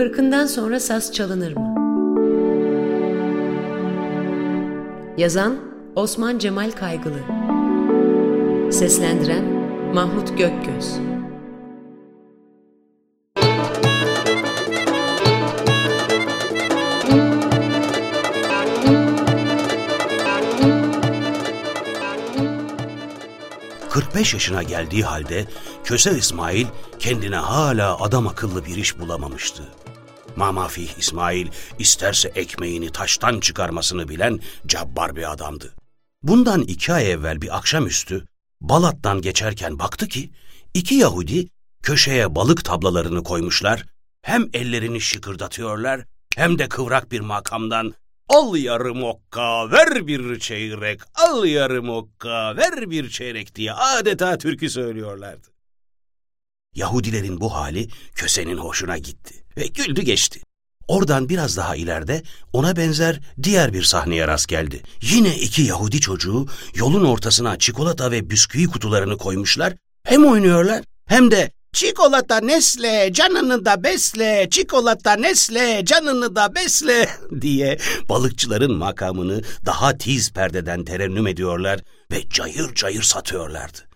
Kırkından sonra saz çalınır mı? Yazan Osman Cemal Kaygılı Seslendiren Mahmut Gökgöz 45 yaşına geldiği halde Köse İsmail kendine hala adam akıllı bir iş bulamamıştı. Mamafih İsmail isterse ekmeğini taştan çıkarmasını bilen cabbar bir adamdı. Bundan iki ay evvel bir akşamüstü Balat'tan geçerken baktı ki iki Yahudi köşeye balık tablalarını koymuşlar, hem ellerini şıkırdatıyorlar hem de kıvrak bir makamdan Al yarım okka, ver bir çeyrek, al yarım okka, ver bir çeyrek diye adeta türkü söylüyorlardı. Yahudilerin bu hali kösenin hoşuna gitti ve güldü geçti. Oradan biraz daha ileride ona benzer diğer bir sahneye rast geldi. Yine iki Yahudi çocuğu yolun ortasına çikolata ve bisküvi kutularını koymuşlar. Hem oynuyorlar hem de Çikolata Nesle, canını da besle, çikolata Nesle, canını da besle diye balıkçıların makamını daha tiz perdeden terennüm ediyorlar ve cayır cayır satıyorlardı.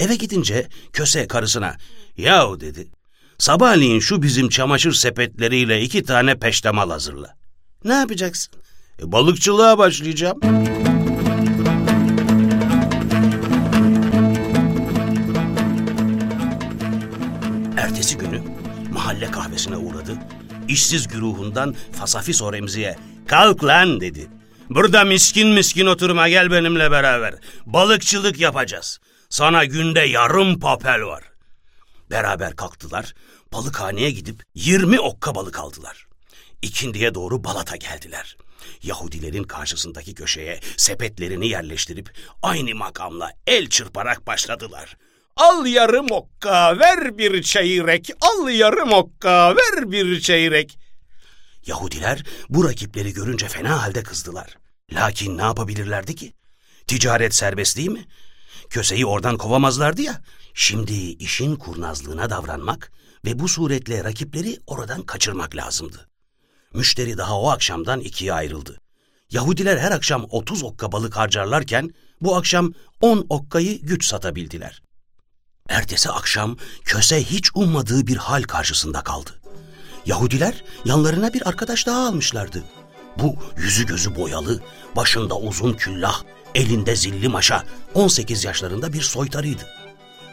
Eve gidince köse karısına, yahu dedi, sabahleyin şu bizim çamaşır sepetleriyle iki tane peştemal hazırla. Ne yapacaksın? E, balıkçılığa başlayacağım.'' Ertesi günü mahalle kahvesine uğradı. İşsiz güruhundan Fasafiso Remzi'ye kalk lan dedi. Burada miskin miskin oturma gel benimle beraber. Balıkçılık yapacağız. Sana günde yarım papel var. Beraber kalktılar. Balıkhaneye gidip 20 okka balık aldılar. İkindiye doğru Balat'a geldiler. Yahudilerin karşısındaki köşeye sepetlerini yerleştirip aynı makamla el çırparak başladılar. Al yarım okka, ver bir çeyrek. Al yarım okka, ver bir çeyrek. Yahudiler bu rakipleri görünce fena halde kızdılar. Lakin ne yapabilirlerdi ki? Ticaret serbest değil mi? Köseyi oradan kovamazlardı ya. Şimdi işin kurnazlığına davranmak ve bu suretle rakipleri oradan kaçırmak lazımdı. Müşteri daha o akşamdan ikiye ayrıldı. Yahudiler her akşam 30 okka balık harcarlarken bu akşam 10 okkayı güç satabildiler. Ertesi akşam köse hiç ummadığı bir hal karşısında kaldı. Yahudiler yanlarına bir arkadaş daha almışlardı. Bu yüzü gözü boyalı, başında uzun küllah, elinde zilli maşa, 18 yaşlarında bir soytarıydı.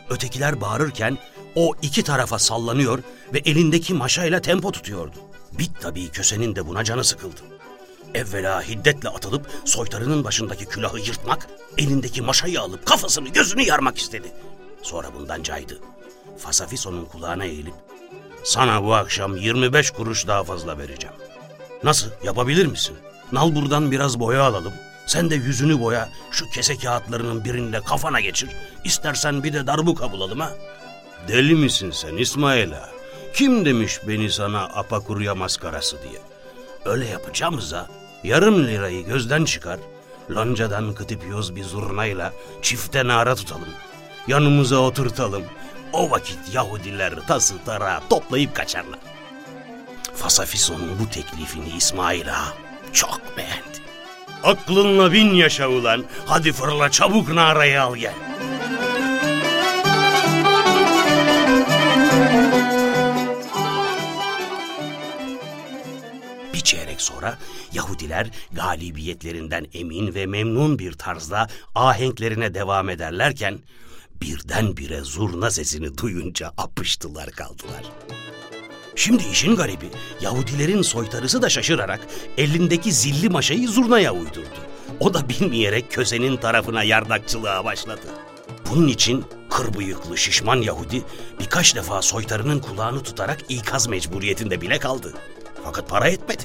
Ötekiler bağırırken o iki tarafa sallanıyor ve elindeki maşayla tempo tutuyordu. Bit tabii kösenin de buna canı sıkıldı. Evvela hiddetle atılıp soytarının başındaki külahı yırtmak, elindeki maşayı alıp kafasını gözünü yarmak istedi. Sonra bundan caydı. Fasafiso'nun kulağına eğilip sana bu akşam 25 kuruş daha fazla vereceğim. Nasıl yapabilir misin? Nal buradan biraz boya alalım. Sen de yüzünü boya şu kese kağıtlarının birinde kafana geçir. İstersen bir de darbuka bulalım ha. Deli misin sen İsmail'a? Kim demiş beni sana apakurya maskarası diye? Öyle yapacağımıza yarım lirayı gözden çıkar. Loncadan kıtıp yoz bir zurnayla çifte nara tutalım yanımıza oturtalım. O vakit Yahudiler tası tarağı toplayıp kaçarlar. Fasafison'un bu teklifini İsmail Ağa çok beğendi. Aklınla bin yaşa ulan. Hadi fırla çabuk narayı al gel. Bir çeyrek sonra Yahudiler galibiyetlerinden emin ve memnun bir tarzda ahenklerine devam ederlerken birdenbire zurna sesini duyunca apıştılar kaldılar. Şimdi işin garibi Yahudilerin soytarısı da şaşırarak elindeki zilli maşayı zurnaya uydurdu. O da bilmeyerek kösenin tarafına yardakçılığa başladı. Bunun için kır bıyıklı şişman Yahudi birkaç defa soytarının kulağını tutarak ikaz mecburiyetinde bile kaldı. Fakat para etmedi.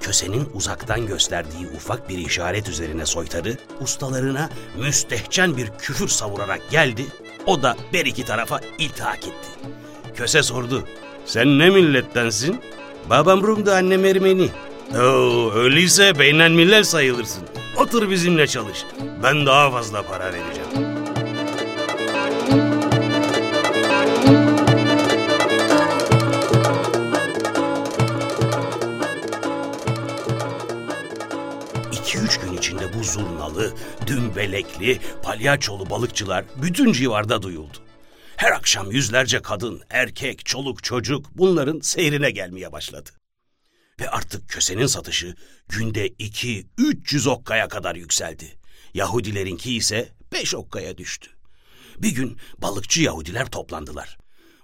Kösenin uzaktan gösterdiği ufak bir işaret üzerine soytarı ustalarına müstehcen bir küfür savurarak geldi. O da bir iki tarafa iltihak etti. Köse sordu. Sen ne millettensin? Babam Rum'du annem Ermeni. Oo, öyleyse beynen millet sayılırsın. Otur bizimle çalış. Ben daha fazla para vereceğim. İki üç gün içinde bu zurnalı, dümbelekli, palyaçolu balıkçılar bütün civarda duyuldu. Her akşam yüzlerce kadın, erkek, çoluk, çocuk bunların seyrine gelmeye başladı. Ve artık kösenin satışı günde iki, üç yüz okkaya kadar yükseldi. Yahudilerinki ise beş okkaya düştü. Bir gün balıkçı Yahudiler toplandılar.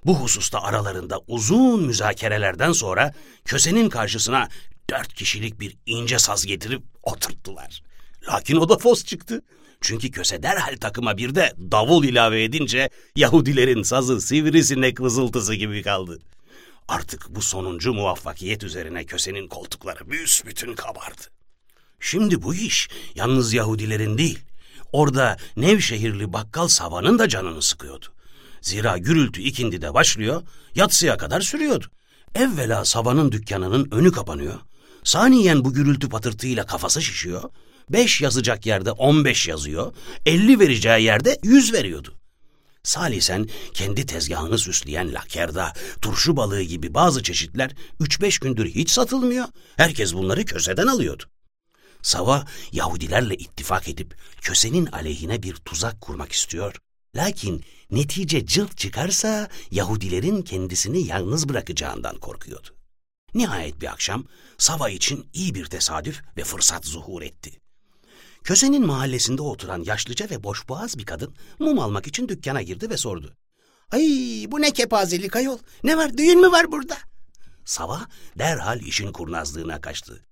Bu hususta aralarında uzun müzakerelerden sonra kösenin karşısına dört kişilik bir ince saz getirip oturttular. Lakin o da fos çıktı. Çünkü köse derhal takıma bir de davul ilave edince Yahudilerin sazı sivrisinek vızıltısı gibi kaldı. Artık bu sonuncu muvaffakiyet üzerine kösenin koltukları büsbütün kabardı. Şimdi bu iş yalnız Yahudilerin değil, orada Nevşehirli bakkal Sava'nın da canını sıkıyordu. Zira gürültü ikindide başlıyor, yatsıya kadar sürüyordu. Evvela Sava'nın dükkanının önü kapanıyor. Saniyen bu gürültü patırtıyla kafası şişiyor. Beş yazacak yerde on beş yazıyor. Elli vereceği yerde yüz veriyordu. Salisen kendi tezgahını süsleyen lakerda, turşu balığı gibi bazı çeşitler üç beş gündür hiç satılmıyor. Herkes bunları köseden alıyordu. Sava Yahudilerle ittifak edip kösenin aleyhine bir tuzak kurmak istiyor. Lakin netice cılk çıkarsa Yahudilerin kendisini yalnız bırakacağından korkuyordu. Nihayet bir akşam Sava için iyi bir tesadüf ve fırsat zuhur etti. Kösenin mahallesinde oturan yaşlıca ve boşboğaz bir kadın mum almak için dükkana girdi ve sordu. Ay bu ne kepazelik ayol. Ne var düğün mü var burada? Sava derhal işin kurnazlığına kaçtı.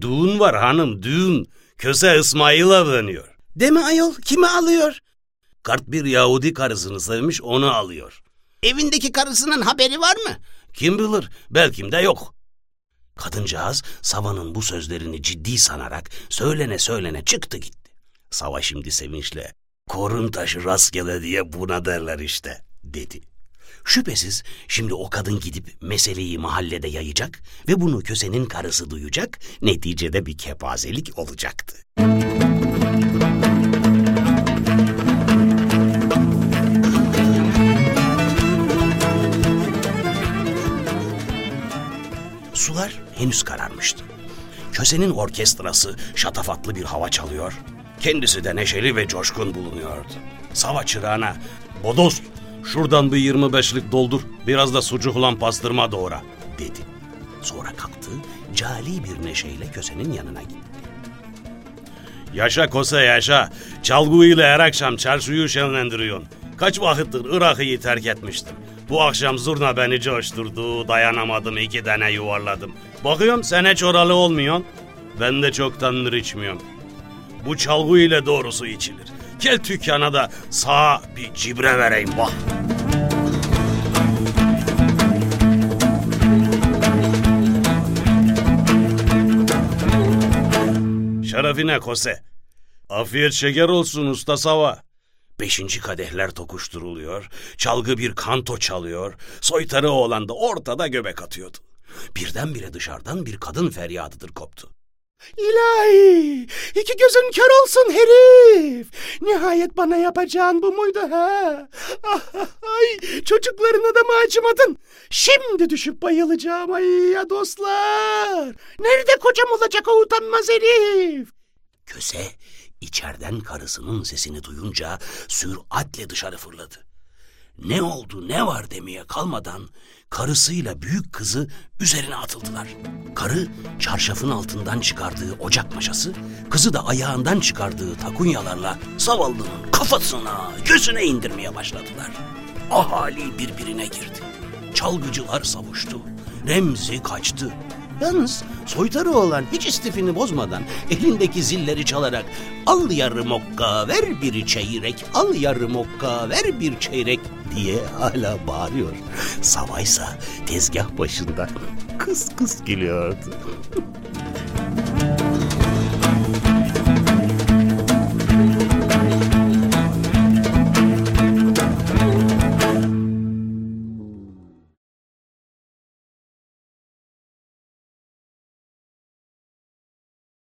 Düğün var hanım düğün. Köse İsmail'a dönüyor. Deme ayol kimi alıyor? Kart bir Yahudi karısını sevmiş onu alıyor. Evindeki karısının haberi var mı? Kim bilir belki de yok. Kadıncağız Sava'nın bu sözlerini ciddi sanarak söylene söylene çıktı gitti. Sava şimdi sevinçle korun taşı rastgele diye buna derler işte dedi. Şüphesiz şimdi o kadın gidip meseleyi mahallede yayacak ve bunu kösenin karısı duyacak, neticede bir kepazelik olacaktı. Sular henüz kararmıştı. Kösenin orkestrası şatafatlı bir hava çalıyor. Kendisi de neşeli ve coşkun bulunuyordu. Sava çırağına, Bodost şuradan bir 25'lik doldur, biraz da sucuk olan pastırma doğra, dedi. Sonra kalktı, cali bir neşeyle kösenin yanına gitti. Yaşa Kose yaşa, çalgıyla her akşam çarşıyı şenlendiriyorsun. Kaç vakittir Irak'ı terk etmiştim. Bu akşam zurna beni coşturdu, dayanamadım iki tane yuvarladım. Bakıyorum sen hiç oralı olmuyorsun. Ben de çoktandır içmiyorum. Bu çalgı ile doğrusu içilir. Gel dükkana da sağa bir cibre vereyim bak. Şerefine Kose. Afiyet şeker olsun usta Sava. Beşinci kadehler tokuşturuluyor, çalgı bir kanto çalıyor, soytarı oğlan da ortada göbek atıyordu. Birdenbire dışarıdan bir kadın feryadıdır koptu. İlahi! iki gözün kör olsun herif! Nihayet bana yapacağın bu muydu ha? Ay, çocuklarına da mı acımadın? Şimdi düşüp bayılacağım ay ya dostlar! Nerede kocam olacak o utanmaz herif? Köse içeriden karısının sesini duyunca süratle dışarı fırladı. Ne oldu ne var demeye kalmadan karısıyla büyük kızı üzerine atıldılar. Karı çarşafın altından çıkardığı ocak maşası, kızı da ayağından çıkardığı takunyalarla zavallının kafasına, gözüne indirmeye başladılar. Ahali birbirine girdi. Çalgıcılar savuştu. Remzi kaçtı. Yalnız soytarı olan hiç istifini bozmadan elindeki zilleri çalarak al yarım okka ver bir çeyrek, al yarım okka ver bir çeyrek diye hala bağırıyor. Savaysa tezgah başında kıs kıs gülüyordu.